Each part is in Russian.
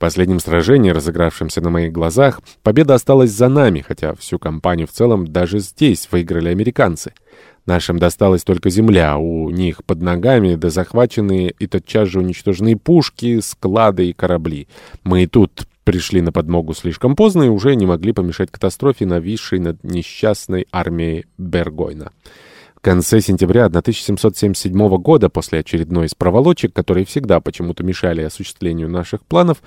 Последнем сражении, разыгравшемся на моих глазах, победа осталась за нами, хотя всю кампанию в целом даже здесь выиграли американцы. Нашим досталась только земля, у них под ногами да захваченные и тотчас же уничтоженные пушки, склады и корабли. Мы и тут пришли на подмогу слишком поздно и уже не могли помешать катастрофе, нависшей над несчастной армией Бергойна. В конце сентября 1777 года, после очередной из проволочек, которые всегда почему-то мешали осуществлению наших планов,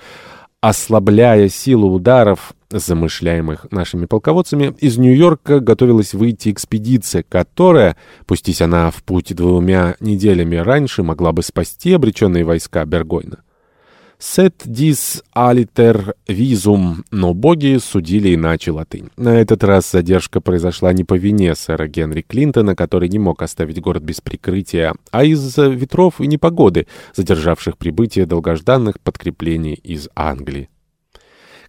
ослабляя силу ударов, замышляемых нашими полководцами, из Нью-Йорка готовилась выйти экспедиция, которая, пустись она в путь двумя неделями раньше, могла бы спасти обреченные войска Бергойна. «Сет дис алитер визум», но боги судили иначе латынь. На этот раз задержка произошла не по вине сэра Генри Клинтона, который не мог оставить город без прикрытия, а из-за ветров и непогоды, задержавших прибытие долгожданных подкреплений из Англии.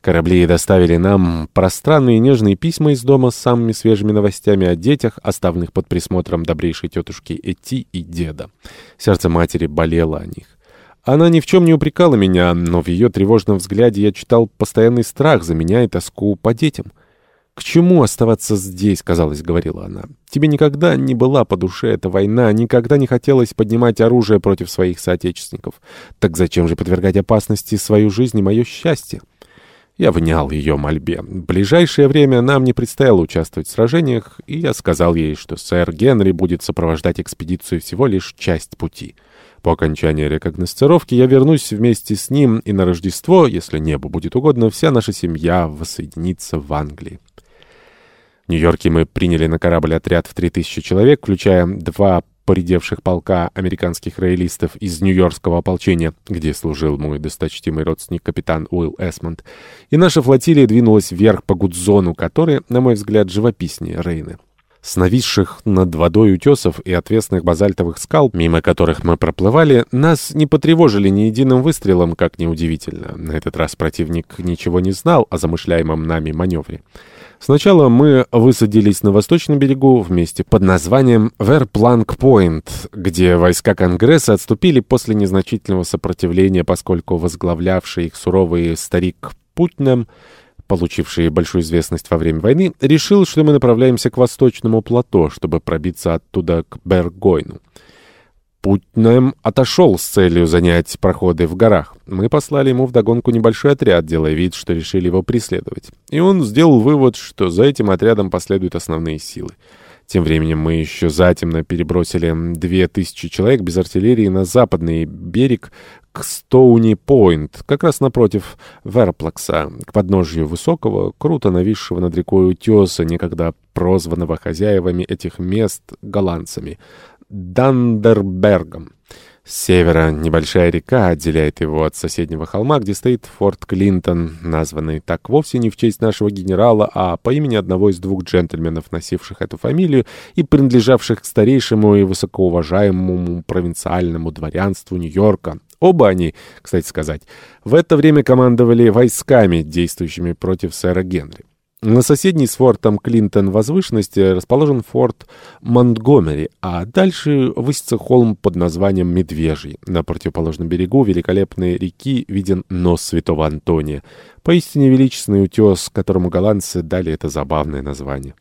Корабли доставили нам пространные нежные письма из дома с самыми свежими новостями о детях, оставленных под присмотром добрейшей тетушки Эти и деда. Сердце матери болело о них. Она ни в чем не упрекала меня, но в ее тревожном взгляде я читал постоянный страх за меня и тоску по детям. «К чему оставаться здесь?» — казалось, говорила она. «Тебе никогда не была по душе эта война, никогда не хотелось поднимать оружие против своих соотечественников. Так зачем же подвергать опасности свою жизнь и мое счастье?» Я внял ее мольбе. В ближайшее время нам не предстояло участвовать в сражениях, и я сказал ей, что сэр Генри будет сопровождать экспедицию всего лишь часть пути. По окончании рекогносцировки я вернусь вместе с ним, и на Рождество, если небо будет угодно, вся наша семья воссоединится в Англии. В Нью-Йорке мы приняли на корабль отряд в 3000 человек, включая два поредевших полка американских роялистов из Нью-Йоркского ополчения, где служил мой досточтимый родственник капитан Уилл Эсмонд, и наша флотилия двинулась вверх по Гудзону, который, на мой взгляд, живописнее Рейны. С нависших над водой утесов и отвесных базальтовых скал, мимо которых мы проплывали, нас не потревожили ни единым выстрелом, как неудивительно. На этот раз противник ничего не знал о замышляемом нами маневре. Сначала мы высадились на восточном берегу вместе под названием Верпланк-Пойнт, где войска Конгресса отступили после незначительного сопротивления, поскольку возглавлявший их суровый старик Путнем получивший большую известность во время войны, решил, что мы направляемся к восточному плато, чтобы пробиться оттуда к Бергойну. Путнем отошел с целью занять проходы в горах. Мы послали ему вдогонку небольшой отряд, делая вид, что решили его преследовать. И он сделал вывод, что за этим отрядом последуют основные силы. Тем временем мы еще затемно перебросили две тысячи человек без артиллерии на западный берег к Стоуни-Пойнт, как раз напротив Верплакса, к подножью высокого, круто нависшего над рекой утеса, некогда прозванного хозяевами этих мест голландцами, Дандербергом. С севера небольшая река отделяет его от соседнего холма, где стоит форт Клинтон, названный так вовсе не в честь нашего генерала, а по имени одного из двух джентльменов, носивших эту фамилию и принадлежавших к старейшему и высокоуважаемому провинциальному дворянству Нью-Йорка. Оба они, кстати сказать, в это время командовали войсками, действующими против сэра Генри. На соседней с фортом Клинтон возвышенности расположен форт Монтгомери, а дальше высится холм под названием Медвежий. На противоположном берегу великолепной реки виден нос святого Антония, поистине величественный утес, которому голландцы дали это забавное название.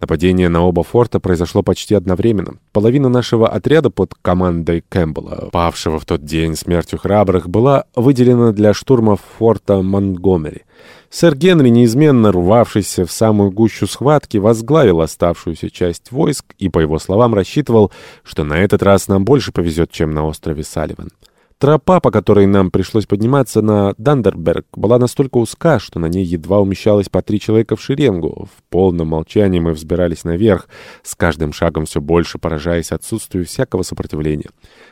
Нападение на оба форта произошло почти одновременно. Половина нашего отряда под командой Кэмпбелла, павшего в тот день смертью храбрых, была выделена для штурма форта Монтгомери. Сэр Генри, неизменно рвавшийся в самую гущу схватки, возглавил оставшуюся часть войск и, по его словам, рассчитывал, что на этот раз нам больше повезет, чем на острове Салливан. Тропа, по которой нам пришлось подниматься на Дандерберг, была настолько узка, что на ней едва умещалось по три человека в шеренгу. В полном молчании мы взбирались наверх, с каждым шагом все больше поражаясь отсутствию всякого сопротивления.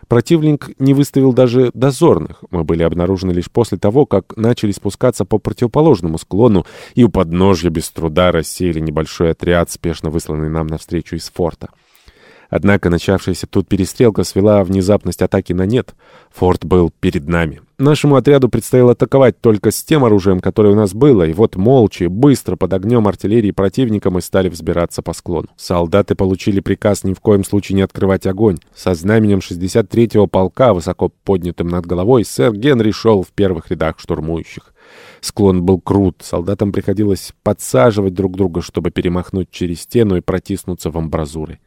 Противник не выставил даже дозорных. Мы были обнаружены лишь после того, как начали спускаться по противоположному склону и у подножья без труда рассеяли небольшой отряд, спешно высланный нам навстречу из форта. Однако начавшаяся тут перестрелка свела внезапность атаки на нет. Форт был перед нами. Нашему отряду предстояло атаковать только с тем оружием, которое у нас было, и вот молча, быстро, под огнем артиллерии противника мы стали взбираться по склону. Солдаты получили приказ ни в коем случае не открывать огонь. Со знаменем 63-го полка, высоко поднятым над головой, сэр Генри шел в первых рядах штурмующих. Склон был крут, солдатам приходилось подсаживать друг друга, чтобы перемахнуть через стену и протиснуться в амбразуры.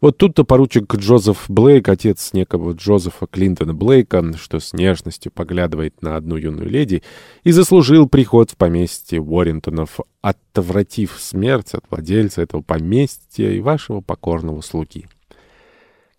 Вот тут-то поручик Джозеф Блейк, отец некого Джозефа Клинтона Блейка, что с нежностью поглядывает на одну юную леди, и заслужил приход в поместье Уоррентонов, отвратив смерть от владельца этого поместья и вашего покорного слуги.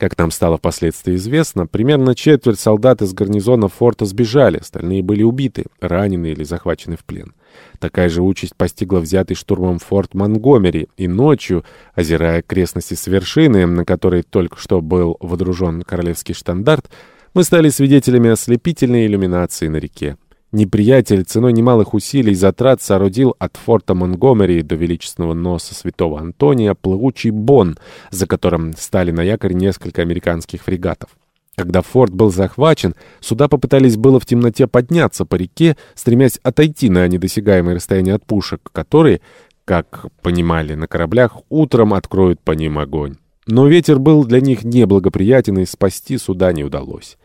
Как нам стало впоследствии известно, примерно четверть солдат из гарнизона форта сбежали, остальные были убиты, ранены или захвачены в плен. Такая же участь постигла взятый штурмом форт Монгомери, и ночью, озирая окрестности с вершины, на которой только что был водружен королевский штандарт, мы стали свидетелями ослепительной иллюминации на реке. Неприятель ценой немалых усилий и затрат соорудил от форта Монгомери до величественного носа святого Антония плывучий бон, за которым стали на якорь несколько американских фрегатов. Когда форт был захвачен, суда попытались было в темноте подняться по реке, стремясь отойти на недосягаемое расстояние от пушек, которые, как понимали на кораблях, утром откроют по ним огонь. Но ветер был для них неблагоприятен, и спасти суда не удалось.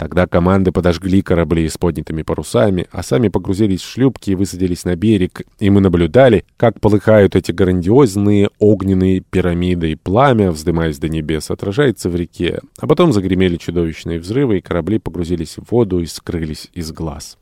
Тогда команды подожгли корабли с поднятыми парусами, а сами погрузились в шлюпки и высадились на берег, и мы наблюдали, как полыхают эти грандиозные огненные пирамиды, и пламя, вздымаясь до небес, отражается в реке. А потом загремели чудовищные взрывы, и корабли погрузились в воду и скрылись из глаз.